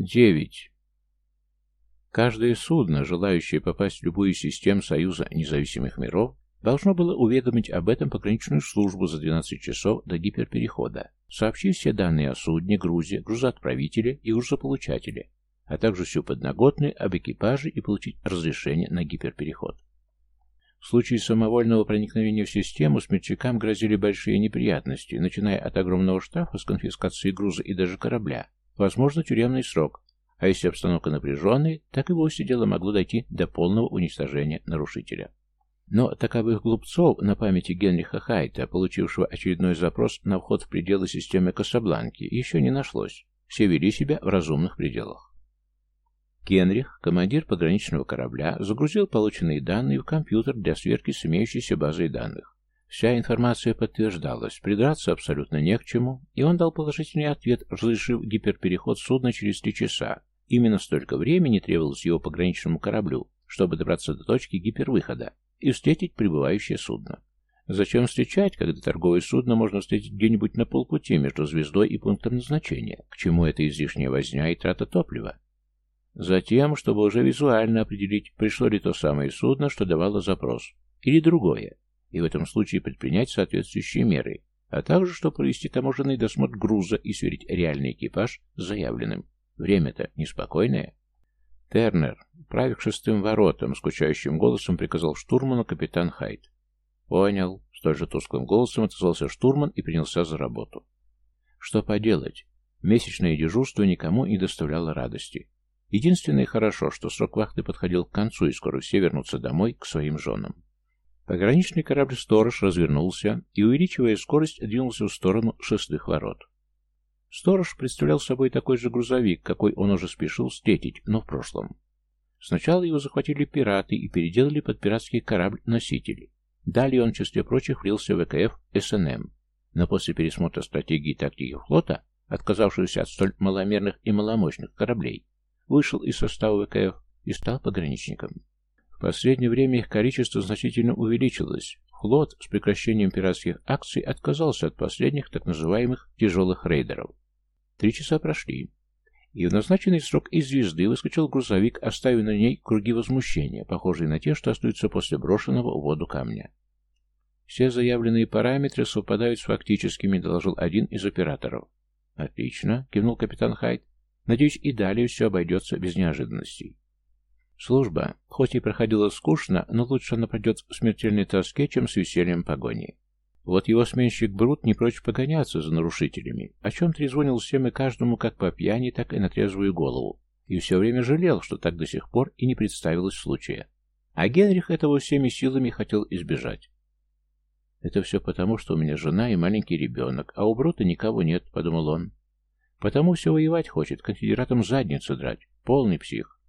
Девять. Каждое судно, желающее попасть в любую систему Союза независимых миров, должно было уведомить об этом пограничную службу за 12 часов до гиперперехода, сообщив все данные о судне, грузе, грузоотправителе и грузополучателе, а также всю подноготную об экипаже и получить разрешение на гиперпереход. В случае самовольного проникновения в систему смельчакам грозили большие неприятности, начиная от огромного штрафа с конфискацией груза и даже корабля, возможно, тюремный срок, а если обстановка напряженная, так и вовсе дело могло дойти до полного уничтожения нарушителя. Но таковых глупцов на памяти Генриха Хайта, получившего очередной запрос на вход в пределы системы Касабланки, еще не нашлось. Все вели себя в разумных пределах. Генрих, командир пограничного корабля, загрузил полученные данные в компьютер для сверки с имеющейся базой данных. Вся информация подтверждалась, придраться абсолютно не к чему, и он дал положительный ответ, разрешив гиперпереход судна через три часа. Именно столько времени требовалось его пограничному кораблю, чтобы добраться до точки гипервыхода и встретить прибывающее судно. Зачем встречать, когда торговое судно можно встретить где-нибудь на полпути между звездой и пунктом назначения? К чему это излишняя возня и трата топлива? Затем, чтобы уже визуально определить, пришло ли то самое судно, что давало запрос, или другое, и в этом случае предпринять соответствующие меры, а также, чтобы провести таможенный досмотр груза и сверить реальный экипаж с заявленным. Время-то неспокойное. Тернер, правя к шестым воротам, скучающим голосом приказал штурману капитан Хайт. «Понял», — столь же тусклым голосом отозвался штурман и принялся за работу. Что поделать? Месячное дежурство никому не доставляло радости. Единственное хорошо, что срок вахты подходил к концу, и скоро все вернутся домой к своим женам. Пограничный корабль «Сторож» развернулся и, увеличивая скорость, двинулся в сторону шестых ворот. «Сторож» представлял собой такой же грузовик, какой он уже спешил встретить, но в прошлом. Сначала его захватили пираты и переделали под пиратский корабль-носитель. Далее он, в числе прочих, влился в ВКФ СНМ. Но после пересмотра стратегии и тактики флота, отказавшегося от столь маломерных и маломощных кораблей, вышел из состава ВКФ и стал пограничником. В последнее время их количество значительно увеличилось. Флот с прекращением пиратских акций отказался от последних так называемых «тяжелых рейдеров». Три часа прошли, и в назначенный срок из звезды выскочил грузовик, оставив на ней круги возмущения, похожие на те, что остаются после брошенного в воду камня. Все заявленные параметры совпадают с фактическими, доложил один из операторов. «Отлично», — кивнул капитан Хайт. Надеюсь, и далее все обойдется без неожиданностей. Служба, хоть и проходила скучно, но лучше она пройдет в смертельной тоске, чем с весельем погони. Вот его сменщик Брут не прочь погоняться за нарушителями, о чем трезвонил всем и каждому как по пьяни, так и на трезвую голову, и все время жалел, что так до сих пор и не представилось случая. А Генрих этого всеми силами хотел избежать. «Это все потому, что у меня жена и маленький ребенок, а у Брута никого нет», — подумал он. Потому все воевать хочет, конфедератам задницу драть. Полный псих.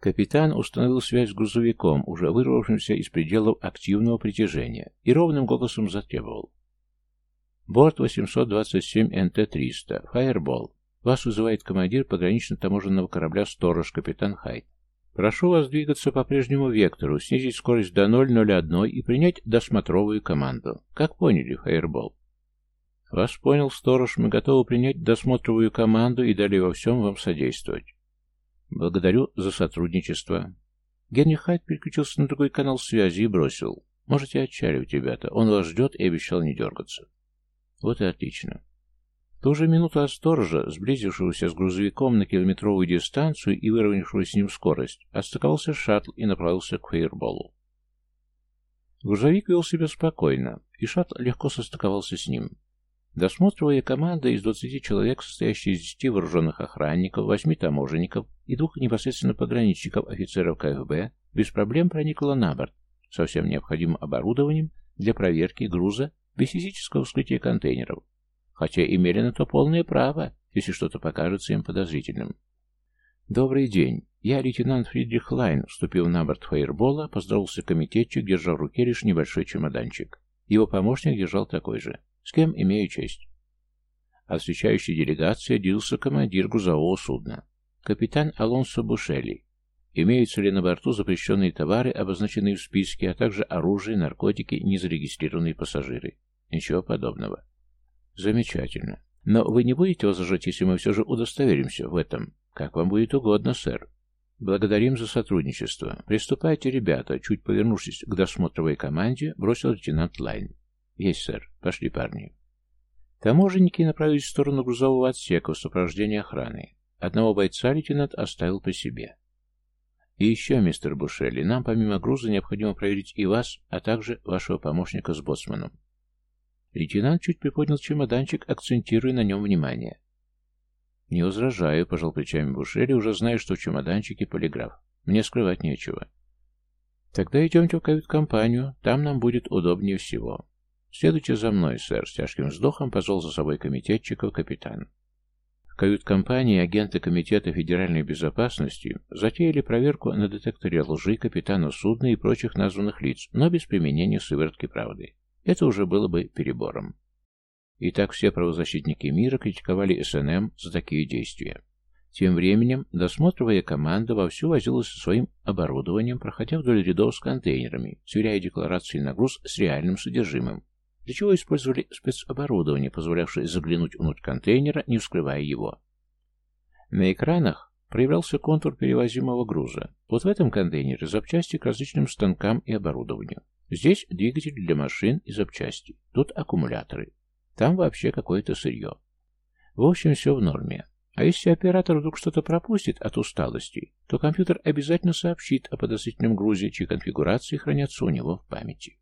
Капитан установил связь с грузовиком, уже вырвавшимся из пределов активного притяжения, и ровным голосом затребовал. Борт 827 НТ-300. Фаербол. Вас вызывает командир погранично-таможенного корабля «Сторож» капитан Хайт. Прошу вас двигаться по прежнему вектору, снизить скорость до 0,01 и принять досмотровую команду. Как поняли, Фаербол? «Вас понял, сторож, мы готовы принять досмотровую команду и далее во всем вам содействовать». «Благодарю за сотрудничество». Генри Хайт переключился на другой канал связи и бросил. «Можете отчаливать, ребята, он вас ждет и обещал не дергаться». «Вот и отлично». В ту же минуту от сблизившегося с грузовиком на километровую дистанцию и выровнявшего с ним скорость, отстыковался шаттл и направился к фейерболу. Грузовик вел себя спокойно, и шаттл легко состыковался с ним. Досмотровая команда из 20 человек, состоящая из 10 вооруженных охранников, 8 таможенников и двух непосредственно пограничников офицеров КФБ, без проблем проникла на борт со всем необходимым оборудованием для проверки груза без физического вскрытия контейнеров, хотя имели на то полное право, если что-то покажется им подозрительным. «Добрый день. Я лейтенант Фридрих Лайн», вступил на борт фаербола, поздоровался комитетчик, держа в руке лишь небольшой чемоданчик. Его помощник держал такой же. С кем имею честь? От встречающей делегации отделился командир грузового судна. Капитан Алонсо Бушели. Имеются ли на борту запрещенные товары, обозначенные в списке, а также оружие, наркотики, незарегистрированные пассажиры? Ничего подобного. Замечательно. Но вы не будете возражать, если мы все же удостоверимся в этом? Как вам будет угодно, сэр. Благодарим за сотрудничество. Приступайте, ребята, чуть повернувшись к досмотровой команде, бросил лейтенант Лайн. Есть, сэр. Пошли, парни. Таможенники направились в сторону грузового отсека в сопровождении охраны. Одного бойца лейтенант оставил по себе. И еще, мистер Бушелли, нам помимо груза необходимо проверить и вас, а также вашего помощника с боцманом. Лейтенант чуть приподнял чемоданчик, акцентируя на нем внимание. «Не возражаю», — пожал плечами Бушелли, уже зная, что в чемоданчике полиграф. «Мне скрывать нечего». «Тогда идемте в кают-компанию, там нам будет удобнее всего». «Следуйте за мной, сэр», — с тяжким вздохом позвал за собой комитетчиков капитан. В кают-компании агенты Комитета федеральной безопасности затеяли проверку на детекторе лжи капитана судна и прочих названных лиц, но без применения сыворотки правды. Это уже было бы перебором. Итак, все правозащитники мира критиковали СНМ за такие действия. Тем временем досмотровая команда вовсю возилась со своим оборудованием, проходя вдоль рядов с контейнерами, сверяя декларации на груз с реальным содержимым, для чего использовали спецоборудование, позволявшее заглянуть внутрь контейнера, не вскрывая его. На экранах проявлялся контур перевозимого груза. Вот в этом контейнере запчасти к различным станкам и оборудованию. Здесь двигатель для машин и запчасти. Тут аккумуляторы. Там вообще какое-то сырье. В общем, все в норме. А если оператор вдруг что-то пропустит от усталости, то компьютер обязательно сообщит о подозрительном грузе, чьи конфигурации хранятся у него в памяти.